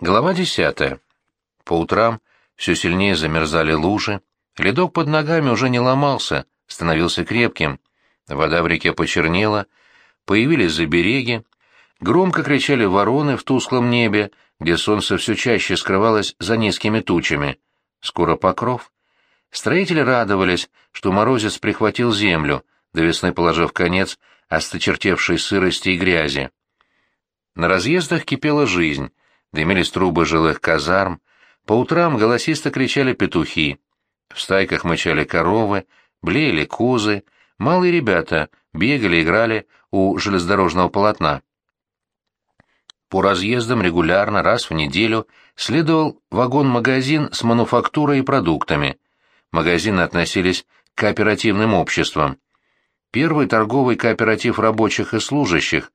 Глава десятая. По утрам все сильнее замерзали лужи, ледок под ногами уже не ломался, становился крепким. Вода в реке почернела, появились забереги, громко кричали вороны в тусклом небе, где солнце все чаще скрывалось за низкими тучами. Скоро покров. Строители радовались, что морозец прихватил землю, до весны положив конец осточертевшей сырости и грязи. На разъездах кипела жизнь, дымились трубы жилых казарм, по утрам голосисто кричали петухи, в стайках мычали коровы, блеяли козы, малые ребята бегали, играли у железнодорожного полотна. По разъездам регулярно, раз в неделю, следовал вагон-магазин с мануфактурой и продуктами. Магазины относились к кооперативным обществам. Первый торговый кооператив рабочих и служащих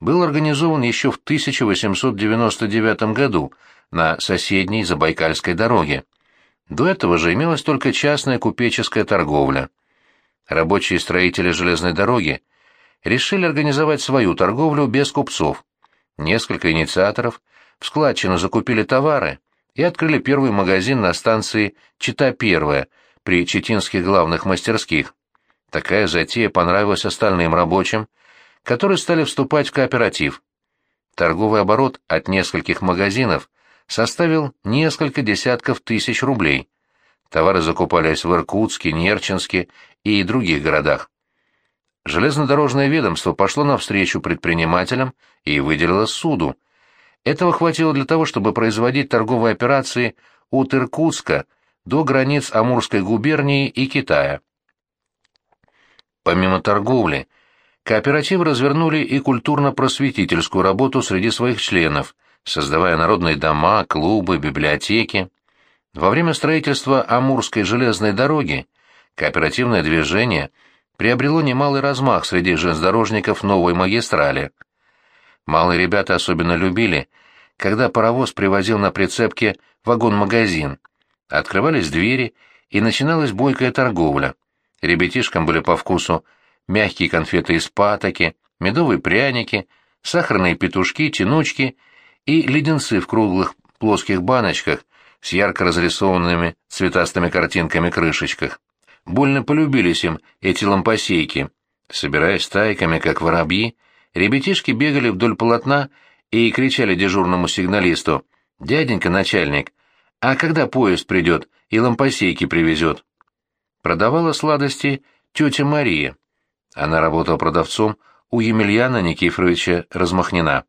был организован еще в 1899 году на соседней Забайкальской дороге. До этого же имелась только частная купеческая торговля. Рабочие строители железной дороги решили организовать свою торговлю без купцов. Несколько инициаторов в складчину закупили товары и открыли первый магазин на станции Чита-Первая при Читинских главных мастерских. Такая затея понравилась остальным рабочим, которые стали вступать в кооператив. Торговый оборот от нескольких магазинов составил несколько десятков тысяч рублей. Товары закупались в Иркутске, Нерчинске и других городах. Железнодорожное ведомство пошло навстречу предпринимателям и выделило суду. Этого хватило для того, чтобы производить торговые операции от Иркутска до границ Амурской губернии и Китая. Помимо торговли, Кооперативы развернули и культурно-просветительскую работу среди своих членов, создавая народные дома, клубы, библиотеки. Во время строительства Амурской железной дороги кооперативное движение приобрело немалый размах среди железнодорожников новой магистрали. Малые ребята особенно любили, когда паровоз привозил на прицепке вагон-магазин. Открывались двери, и начиналась бойкая торговля. Ребятишкам были по вкусу мягкие конфеты из патоки, медовые пряники, сахарные петушки, тянучки и леденцы в круглых плоских баночках с ярко разрисованными цветастыми картинками крышечках. Больно полюбились им эти лампосейки. Собираясь стайками, как воробьи, ребятишки бегали вдоль полотна и кричали дежурному сигналисту «Дяденька начальник, а когда поезд придет и лампосейки привезет?» Продавала сладости тетя Мария. Она работала продавцом у Емельяна Никифоровича Размахнина.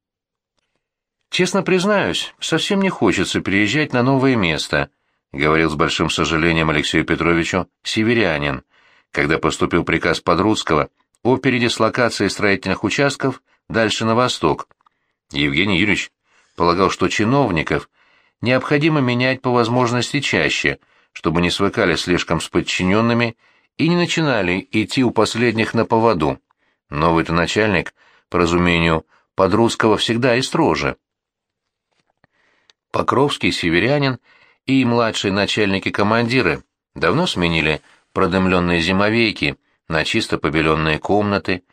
«Честно признаюсь, совсем не хочется переезжать на новое место», — говорил с большим сожалением Алексею Петровичу северянин, когда поступил приказ Подрудского о передислокации строительных участков дальше на восток. Евгений Юрьевич полагал, что чиновников необходимо менять по возможности чаще, чтобы не свыкались слишком с подчиненными и не начинали идти у последних на поводу. Новый-то начальник, по разумению, под русского всегда и строже. Покровский, северянин и младшие начальники-командиры давно сменили продымленные зимовейки на чисто побеленные комнаты,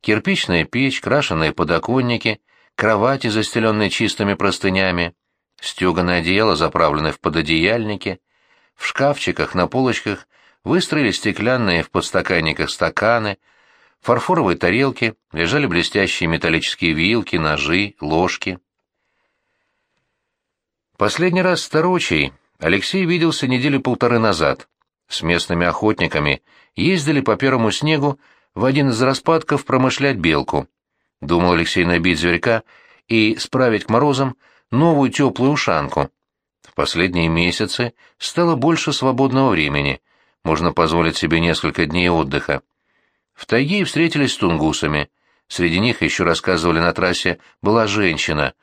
кирпичная печь, крашеные подоконники, кровати, застеленные чистыми простынями, стеганое одеяло, заправленное в пододеяльнике, в шкафчиках на полочках выстроили стеклянные в подстаканниках стаканы, фарфоровые тарелки, лежали блестящие металлические вилки, ножи, ложки. Последний раз с Тарочей Алексей виделся недели полторы назад. С местными охотниками ездили по первому снегу в один из распадков промышлять белку. Думал Алексей набить зверька и справить к морозам новую теплую ушанку. В последние месяцы стало больше свободного времени, можно позволить себе несколько дней отдыха. В тайге встретились с тунгусами. Среди них, еще рассказывали на трассе, была женщина.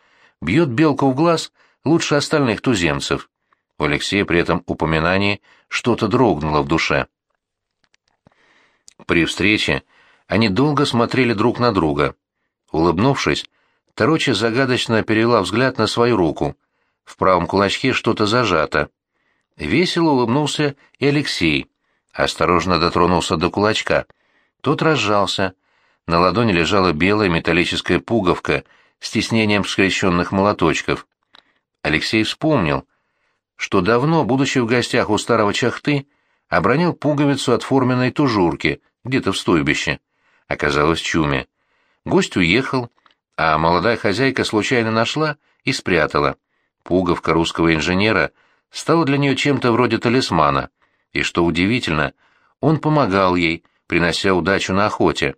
Бьет белку в глаз лучше остальных туземцев. У Алексея при этом упоминании что-то дрогнуло в душе. При встрече они долго смотрели друг на друга. Улыбнувшись, Торочи загадочно перевела взгляд на свою руку. В правом кулачке что-то зажато. Весело улыбнулся и Алексей. Осторожно дотронулся до кулачка. Тот разжался. На ладони лежала белая металлическая пуговка с тиснением скрещенных молоточков. Алексей вспомнил, что давно, будучи в гостях у старого чахты, обронил пуговицу от форменной тужурки где-то в стойбище. Оказалось, чуме. Гость уехал, а молодая хозяйка случайно нашла и спрятала. Пуговка русского инженера стала для нее чем-то вроде талисмана, и, что удивительно, он помогал ей, принося удачу на охоте.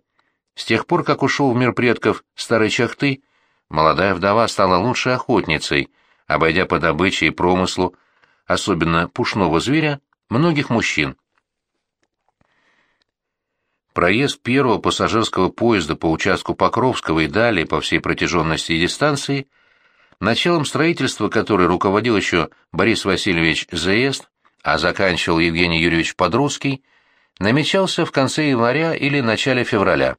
С тех пор, как ушел в мир предков старой чахты, молодая вдова стала лучшей охотницей, обойдя по добыче и промыслу, особенно пушного зверя, многих мужчин. Проезд первого пассажирского поезда по участку Покровского и далее по всей протяженности и дистанции, началом строительства которой руководил еще Борис Васильевич Заезд, а заканчивал Евгений Юрьевич Подрудский, намечался в конце января или начале февраля.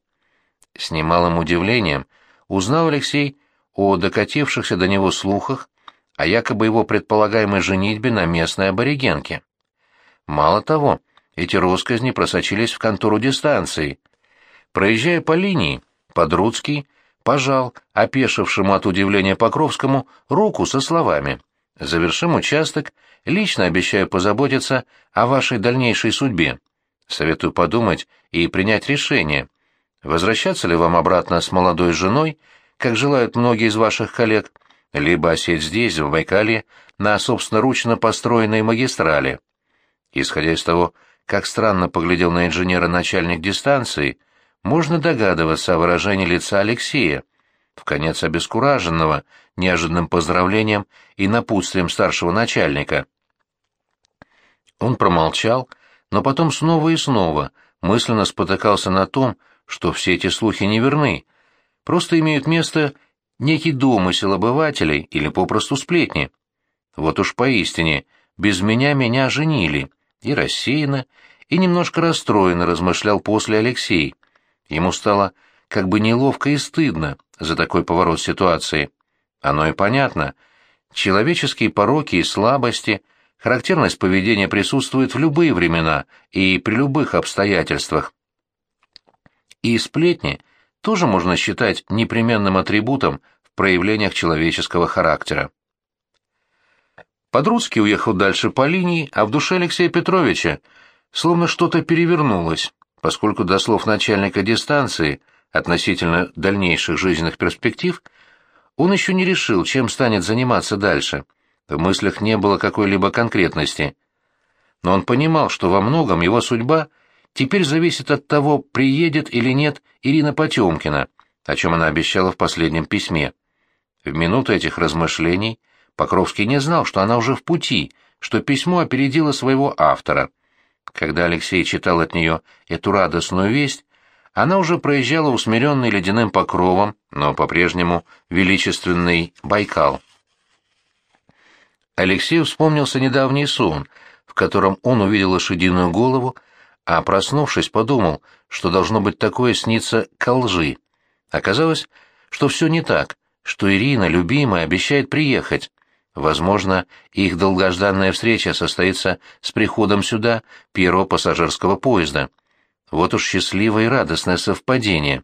С немалым удивлением узнал Алексей о докатившихся до него слухах о якобы его предполагаемой женитьбе на местной аборигенке. Мало того, эти росказни просочились в контору дистанции. Проезжая по линии, Подруцкий пожал опешившему от удивления Покровскому руку со словами «Завершим участок, лично обещаю позаботиться о вашей дальнейшей судьбе. Советую подумать и принять решение, возвращаться ли вам обратно с молодой женой, как желают многие из ваших коллег, либо осесть здесь, в Байкале, на собственноручно построенной магистрали. Исходя из того, как странно поглядел на инженера начальник дистанции, можно догадываться о выражении лица Алексея, в конец обескураженного неожиданным поздравлением и напутствием старшего начальника. Он промолчал, но потом снова и снова мысленно спотыкался на том, что все эти слухи не верны, просто имеют место некий домысел обывателей или попросту сплетни. Вот уж поистине, без меня меня женили, и рассеянно, и немножко расстроенно размышлял после Алексей. Ему стало как бы неловко и стыдно за такой поворот ситуации. Оно и понятно. Человеческие пороки и слабости, характерность поведения присутствует в любые времена и при любых обстоятельствах. И сплетни тоже можно считать непременным атрибутом в проявлениях человеческого характера. Подруцкий уехал дальше по линии, а в душе Алексея Петровича словно что-то перевернулось, поскольку до слов начальника дистанции относительно дальнейших жизненных перспектив он еще не решил, чем станет заниматься дальше. В мыслях не было какой-либо конкретности. Но он понимал, что во многом его судьба теперь зависит от того, приедет или нет Ирина Потемкина, о чем она обещала в последнем письме. В минуту этих размышлений Покровский не знал, что она уже в пути, что письмо опередило своего автора. Когда Алексей читал от нее эту радостную весть, она уже проезжала усмиренный ледяным покровом, но по-прежнему величественный Байкал. Алексею вспомнился недавний сон, в котором он увидел лошадиную голову, а, проснувшись, подумал, что должно быть такое снится ко лжи. Оказалось, что все не так, что Ирина, любимая, обещает приехать. Возможно, их долгожданная встреча состоится с приходом сюда первого пассажирского поезда. Вот уж счастливое и радостное совпадение.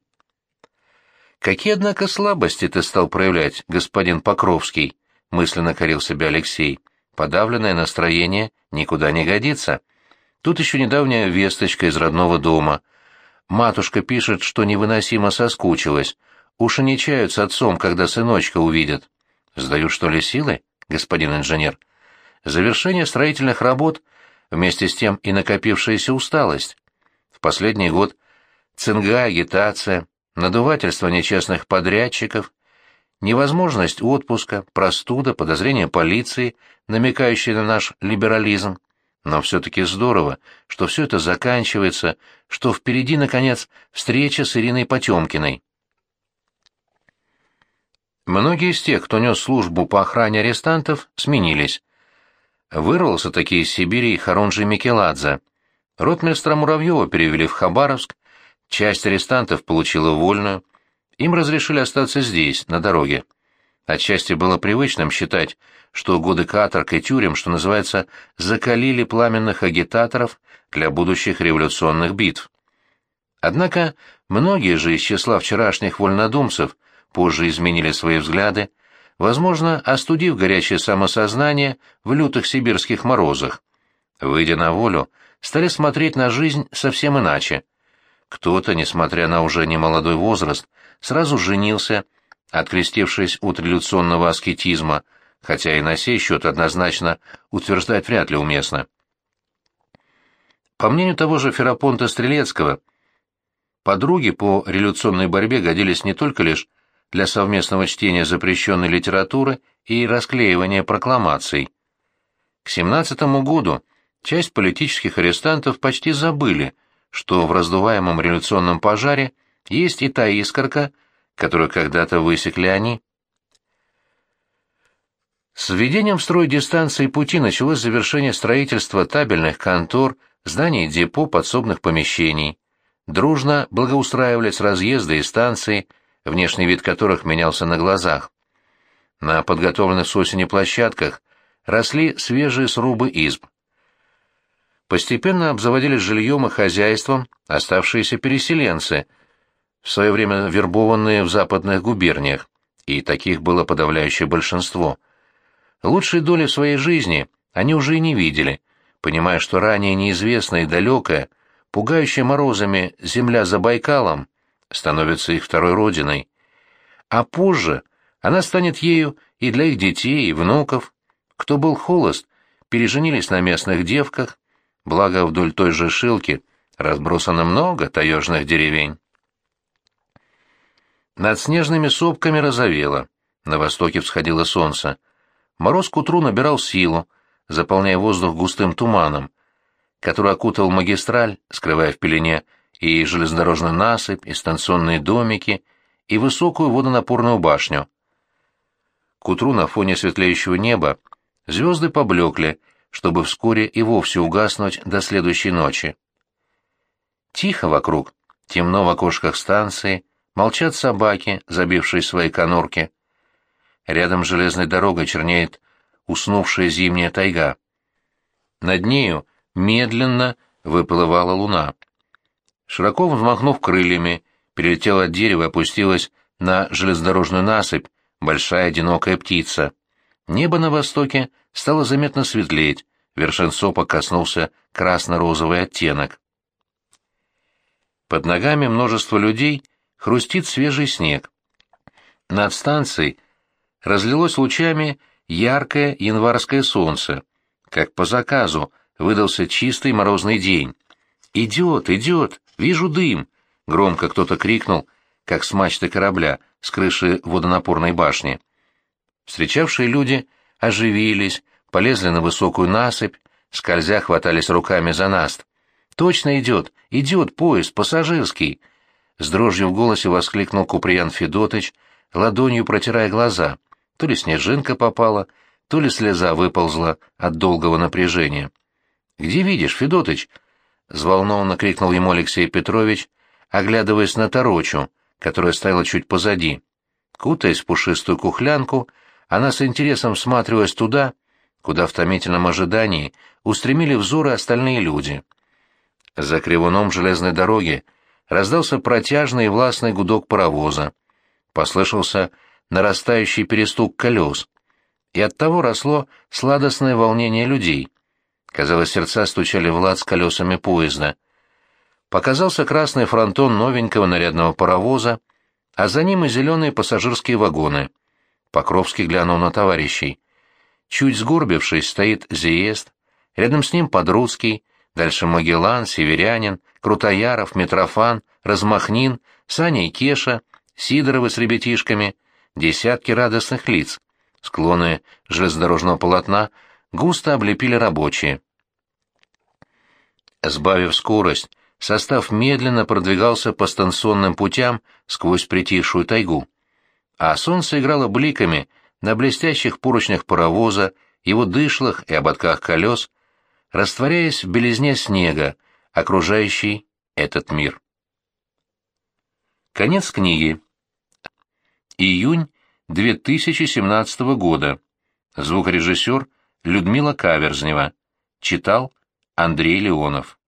«Какие, однако, слабости ты стал проявлять, господин Покровский?» — мысленно корил себя Алексей. «Подавленное настроение никуда не годится. Тут еще недавняя весточка из родного дома. Матушка пишет, что невыносимо соскучилась. Уж не чают с отцом, когда сыночка увидят. Сдают, что ли, силы, господин инженер? Завершение строительных работ, вместе с тем и накопившаяся усталость. В последний год цинга, агитация, надувательство нечестных подрядчиков, невозможность отпуска, простуда, подозрение полиции, намекающие на наш либерализм. Но все-таки здорово, что все это заканчивается, что впереди, наконец, встреча с Ириной Потемкиной. Многие из тех, кто нес службу по охране арестантов, сменились. Вырвался таки из Сибири Харунжи Микеладзе — Ротмистра Муравьева перевели в Хабаровск, часть арестантов получила вольную, им разрешили остаться здесь, на дороге. Отчасти было привычным считать, что годы каторг и тюрем, что называется, закалили пламенных агитаторов для будущих революционных битв. Однако многие же из числа вчерашних вольнодумцев позже изменили свои взгляды, возможно, остудив горячее самосознание в лютых сибирских морозах. Выйдя на волю, стали смотреть на жизнь совсем иначе. Кто-то, несмотря на уже немолодой возраст, сразу женился, открестившись от революционного аскетизма, хотя и на сей счет однозначно утверждать вряд ли уместно. По мнению того же Ферапонта Стрелецкого, подруги по революционной борьбе годились не только лишь для совместного чтения запрещенной литературы и расклеивания прокламаций. К 17 году часть политических арестантов почти забыли, что в раздуваемом революционном пожаре есть и та искорка, которую когда-то высекли они. С введением в строй дистанции пути началось завершение строительства табельных контор, зданий депо, подсобных помещений. Дружно благоустраивались разъезды и станции, внешний вид которых менялся на глазах. На подготовленных с осени площадках росли свежие срубы изб. Постепенно обзаводились жильем и хозяйством оставшиеся переселенцы, в свое время вербованные в западных губерниях, и таких было подавляющее большинство. Лучшей доли своей жизни они уже и не видели, понимая, что ранее неизвестная и далекая, пугающая морозами земля за Байкалом, становится их второй родиной. А позже она станет ею и для их детей, и внуков. Кто был холост, переженились на местных девках, благо вдоль той же шилки разбросано много таежных деревень. Над снежными сопками розовело, на востоке всходило солнце. Мороз к утру набирал силу, заполняя воздух густым туманом, который окутал магистраль, скрывая в пелене и железнодорожную насыпь, и станционные домики, и высокую водонапорную башню. К утру на фоне светлеющего неба звезды поблекли, чтобы вскоре и вовсе угаснуть до следующей ночи. Тихо вокруг, темно в окошках станции, молчат собаки, забившие свои конурки. Рядом с железной дорогой чернеет уснувшая зимняя тайга. Над нею медленно выплывала луна. Широко взмахнув крыльями, перелетела от дерева и опустилась на железнодорожную насыпь большая одинокая птица. Небо на востоке стало заметно светлеть, вершин сопа коснулся красно-розовый оттенок. Под ногами множество людей хрустит свежий снег. Над станцией разлилось лучами яркое январское солнце. Как по заказу выдался чистый морозный день. «Идет, идет! Вижу дым!» — громко кто-то крикнул, как с мачты корабля, с крыши водонапорной башни. Встречавшие люди оживились, полезли на высокую насыпь, скользя хватались руками за наст. «Точно идет! Идет поезд, пассажирский!» С дрожью в голосе воскликнул Куприян Федотыч, ладонью протирая глаза. То ли снежинка попала, то ли слеза выползла от долгого напряжения. «Где видишь, Федотыч?» — взволнованно крикнул ему Алексей Петрович, оглядываясь на Торочу, которая стояла чуть позади. Кутаясь в пушистую кухлянку, она с интересом всматривалась туда, куда в томительном ожидании устремили взоры остальные люди. За кривуном железной дороги раздался протяжный и властный гудок паровоза. Послышался нарастающий перестук колес. И оттого росло сладостное волнение людей. Казалось, сердца стучали в лад с колесами поезда. Показался красный фронтон новенького нарядного паровоза, а за ним и зеленые пассажирские вагоны. Покровский глянул на товарищей. Чуть сгорбившись, стоит Зиест, рядом с ним Подрудский, дальше Магеллан, Северянин, Крутояров, Митрофан, Размахнин, Саня и Кеша, Сидоровы с ребятишками, десятки радостных лиц. Склоны железнодорожного полотна густо облепили рабочие. Сбавив скорость, состав медленно продвигался по станционным путям сквозь притихшую тайгу. А солнце играло бликами на блестящих поручнях паровоза, его дышлах и ободках колес, растворяясь в белизне снега, окружающий этот мир. Конец книги. Июнь 2017 года. Звукорежиссер Людмила Каверзнева. Читал Андрей Леонов.